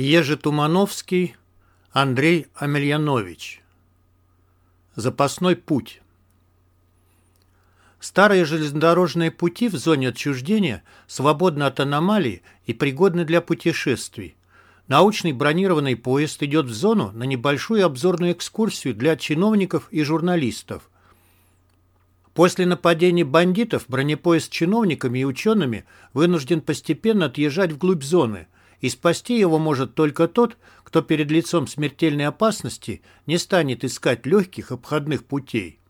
Ежи Тумановский, Андрей Амельянович. Запасной путь. Старые железнодорожные пути в зоне отчуждения свободны от аномалий и пригодны для путешествий. Научный бронированный поезд идет в зону на небольшую обзорную экскурсию для чиновников и журналистов. После нападения бандитов бронепоезд чиновниками и учеными вынужден постепенно отъезжать вглубь зоны – и спасти его может только тот, кто перед лицом смертельной опасности не станет искать легких обходных путей.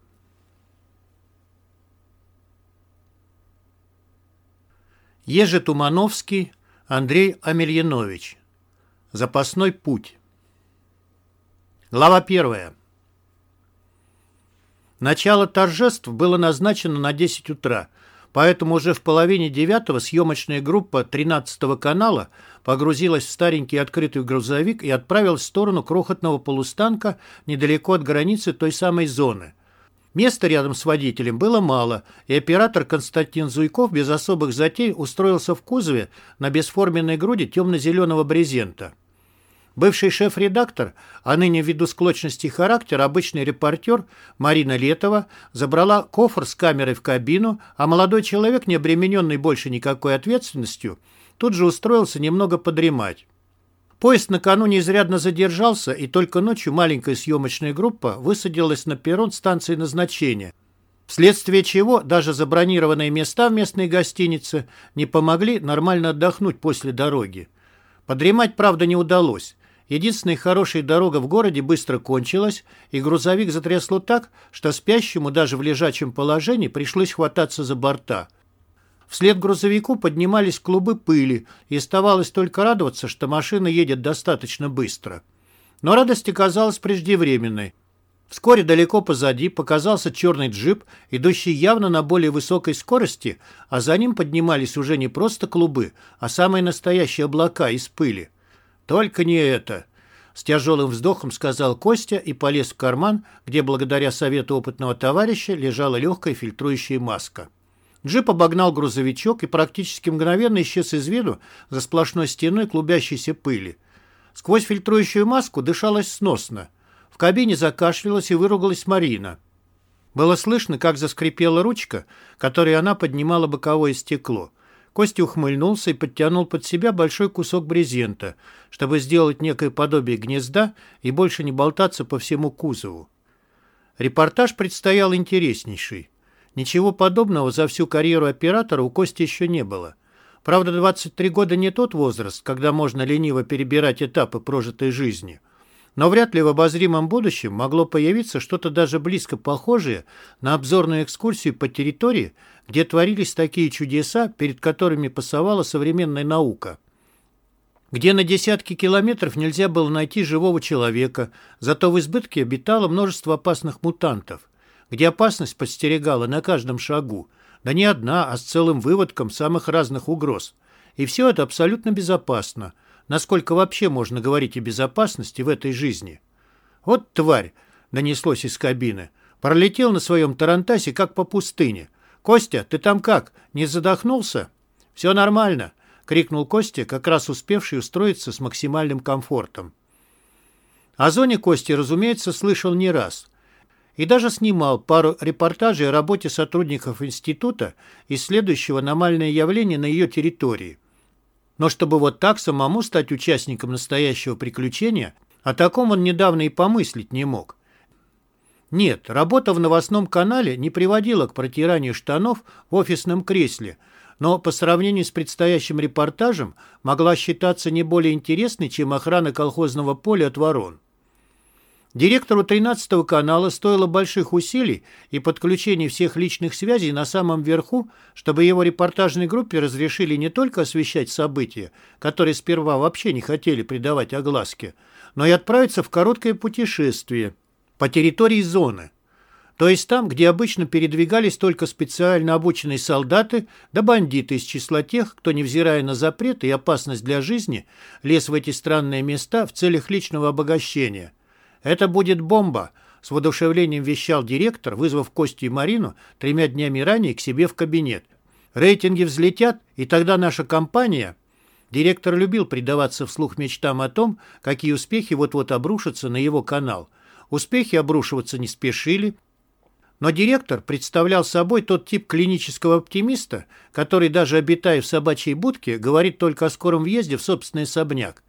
Ежи Тумановский, Андрей Амельянович. Запасной путь. Глава первая. Начало торжеств было назначено на 10 утра, поэтому уже в половине девятого съемочная группа 13-го канала погрузилась в старенький открытый грузовик и отправилась в сторону крохотного полустанка недалеко от границы той самой зоны. Места рядом с водителем было мало, и оператор Константин Зуйков без особых затей устроился в кузове на бесформенной груди темно-зеленого брезента. Бывший шеф-редактор, а ныне ввиду склочности характера обычный репортер Марина Летова забрала кофр с камерой в кабину, а молодой человек, не обремененный больше никакой ответственностью, тут же устроился немного подремать. Поезд накануне изрядно задержался, и только ночью маленькая съемочная группа высадилась на перрон станции назначения, вследствие чего даже забронированные места в местной гостинице не помогли нормально отдохнуть после дороги. Подремать, правда, не удалось. Единственная хорошая дорога в городе быстро кончилась, и грузовик затрясло так, что спящему даже в лежачем положении пришлось хвататься за борта. Вслед грузовику поднимались клубы пыли, и оставалось только радоваться, что машина едет достаточно быстро. Но радость оказалась преждевременной. Вскоре далеко позади показался черный джип, идущий явно на более высокой скорости, а за ним поднимались уже не просто клубы, а самые настоящие облака из пыли. «Только не это!» С тяжелым вздохом сказал Костя и полез в карман, где благодаря совету опытного товарища лежала легкая фильтрующая маска. Джип обогнал грузовичок и практически мгновенно исчез из виду за сплошной стеной клубящейся пыли. Сквозь фильтрующую маску дышалось сносно. В кабине закашлялась и выругалась Марина. Было слышно, как заскрипела ручка, которой она поднимала боковое стекло. Костя ухмыльнулся и подтянул под себя большой кусок брезента, чтобы сделать некое подобие гнезда и больше не болтаться по всему кузову. Репортаж предстоял интереснейший. Ничего подобного за всю карьеру оператора у Кости еще не было. Правда, 23 года не тот возраст, когда можно лениво перебирать этапы прожитой жизни. Но вряд ли в обозримом будущем могло появиться что-то даже близко похожее на обзорную экскурсию по территории, где творились такие чудеса, перед которыми пасовала современная наука. Где на десятки километров нельзя было найти живого человека, зато в избытке обитало множество опасных мутантов. Где опасность подстерегала на каждом шагу, да не одна, а с целым выводком самых разных угроз. И все это абсолютно безопасно. Насколько вообще можно говорить о безопасности в этой жизни? Вот тварь, донеслось из кабины. Пролетел на своем тарантасе, как по пустыне. «Костя, ты там как? Не задохнулся?» «Все нормально», — крикнул Костя, как раз успевший устроиться с максимальным комфортом. О зоне Кости, разумеется, слышал не раз. И даже снимал пару репортажей о работе сотрудников института, исследующего аномальное явление на ее территории. Но чтобы вот так самому стать участником настоящего приключения, о таком он недавно и помыслить не мог. Нет, работа в новостном канале не приводила к протиранию штанов в офисном кресле, но по сравнению с предстоящим репортажем могла считаться не более интересной, чем охрана колхозного поля от ворон. Директору 13 канала стоило больших усилий и подключения всех личных связей на самом верху, чтобы его репортажной группе разрешили не только освещать события, которые сперва вообще не хотели придавать огласке, но и отправиться в короткое путешествие по территории зоны. То есть там, где обычно передвигались только специально обученные солдаты да бандиты из числа тех, кто, невзирая на запреты и опасность для жизни, лез в эти странные места в целях личного обогащения. «Это будет бомба», — с воодушевлением вещал директор, вызвав Костю и Марину тремя днями ранее к себе в кабинет. «Рейтинги взлетят, и тогда наша компания...» Директор любил предаваться вслух мечтам о том, какие успехи вот-вот обрушатся на его канал. Успехи обрушиваться не спешили, но директор представлял собой тот тип клинического оптимиста, который, даже обитая в собачьей будке, говорит только о скором въезде в собственный особняк.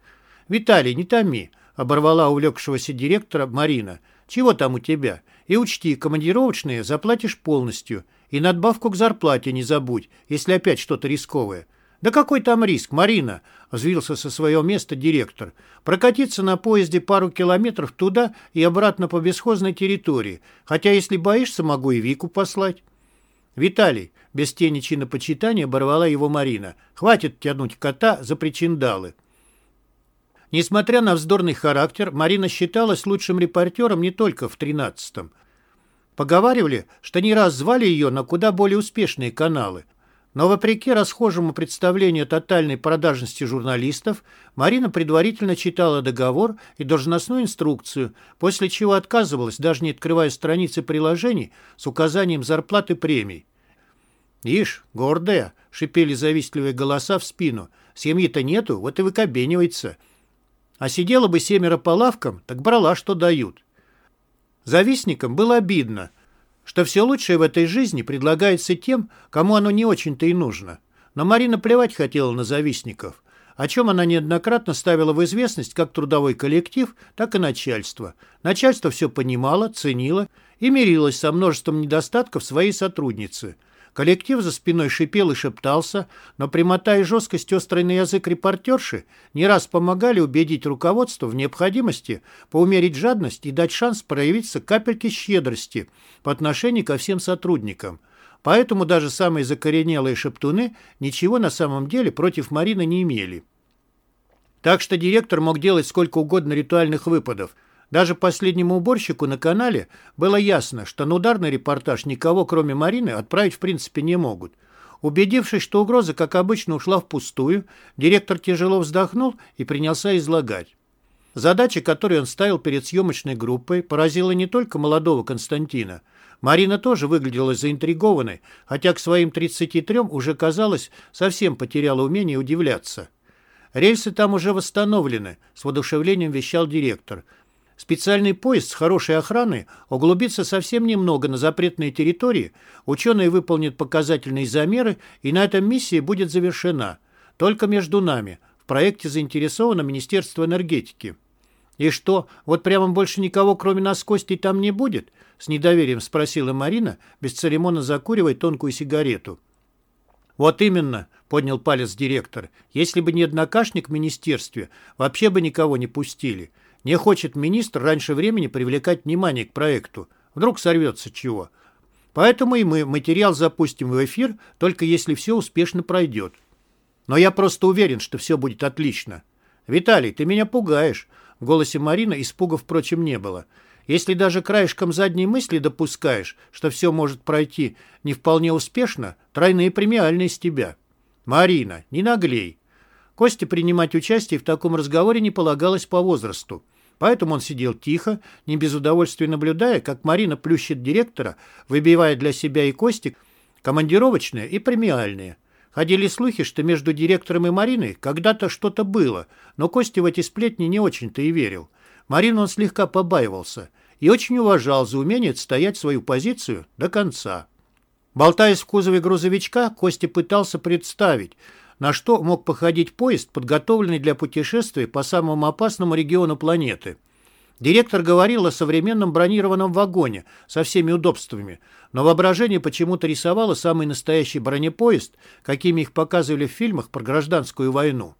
«Виталий, не томи», — оборвала увлекшегося директора Марина. «Чего там у тебя? И учти, командировочные заплатишь полностью. И надбавку к зарплате не забудь, если опять что-то рисковое». «Да какой там риск, Марина?» — взвился со своего места директор. «Прокатиться на поезде пару километров туда и обратно по бесхозной территории. Хотя, если боишься, могу и Вику послать». «Виталий», — без тени чинопочитания оборвала его Марина, «хватит тянуть кота за причиндалы». Несмотря на вздорный характер, Марина считалась лучшим репортером не только в тринадцатом. Поговаривали, что не раз звали ее на куда более успешные каналы — но вопреки расхожему представлению тотальной продажности журналистов, Марина предварительно читала договор и должностную инструкцию, после чего отказывалась, даже не открывая страницы приложений с указанием зарплаты премий. «Ишь, гордая!» — шипели завистливые голоса в спину. «Семьи-то нету, вот и выкобенивается. А сидела бы семеро по лавкам, так брала, что дают». Завистникам было обидно — что все лучшее в этой жизни предлагается тем, кому оно не очень-то и нужно. Но Марина плевать хотела на завистников, о чем она неоднократно ставила в известность как трудовой коллектив, так и начальство. Начальство все понимало, ценило и мирилось со множеством недостатков своей сотрудницы – Коллектив за спиной шипел и шептался, но прямота и жесткость острый на язык репортерши не раз помогали убедить руководство в необходимости поумерить жадность и дать шанс проявиться капельке щедрости по отношению ко всем сотрудникам. Поэтому даже самые закоренелые шептуны ничего на самом деле против Марины не имели. Так что директор мог делать сколько угодно ритуальных выпадов – даже последнему уборщику на канале было ясно, что на ударный репортаж никого, кроме Марины, отправить в принципе не могут. Убедившись, что угроза, как обычно, ушла впустую, директор тяжело вздохнул и принялся излагать. Задача, которую он ставил перед съемочной группой, поразила не только молодого Константина. Марина тоже выглядела заинтригованной, хотя к своим 33 уже, казалось, совсем потеряла умение удивляться. «Рельсы там уже восстановлены», — с воодушевлением вещал директор — Специальный поезд с хорошей охраной углубится совсем немного на запретные территории, ученые выполнят показательные замеры, и на этом миссия будет завершена. Только между нами. В проекте заинтересовано Министерство энергетики. «И что, вот прямо больше никого, кроме нас, Костей, там не будет?» С недоверием спросила Марина, бесцеремонно закуривая тонкую сигарету. «Вот именно», — поднял палец директор, «если бы не однокашник в министерстве, вообще бы никого не пустили. Не хочет министр раньше времени привлекать внимание к проекту. Вдруг сорвется чего. Поэтому и мы материал запустим в эфир, только если все успешно пройдет. Но я просто уверен, что все будет отлично. Виталий, ты меня пугаешь. В голосе Марины испуга, впрочем, не было. Если даже краешком задней мысли допускаешь, что все может пройти не вполне успешно, тройные премиальные с тебя. Марина, не наглей. Косте принимать участие в таком разговоре не полагалось по возрасту. Поэтому он сидел тихо, не без удовольствия наблюдая, как Марина плющит директора, выбивая для себя и Кости командировочные и премиальные. Ходили слухи, что между директором и Мариной когда-то что-то было, но Костя в эти сплетни не очень-то и верил. Марину он слегка побаивался и очень уважал за умение отстоять свою позицию до конца. Болтаясь в кузове грузовичка, Костя пытался представить, на что мог походить поезд, подготовленный для путешествия по самому опасному региону планеты. Директор говорил о современном бронированном вагоне со всеми удобствами, но воображение почему-то рисовало самый настоящий бронепоезд, какими их показывали в фильмах про гражданскую войну.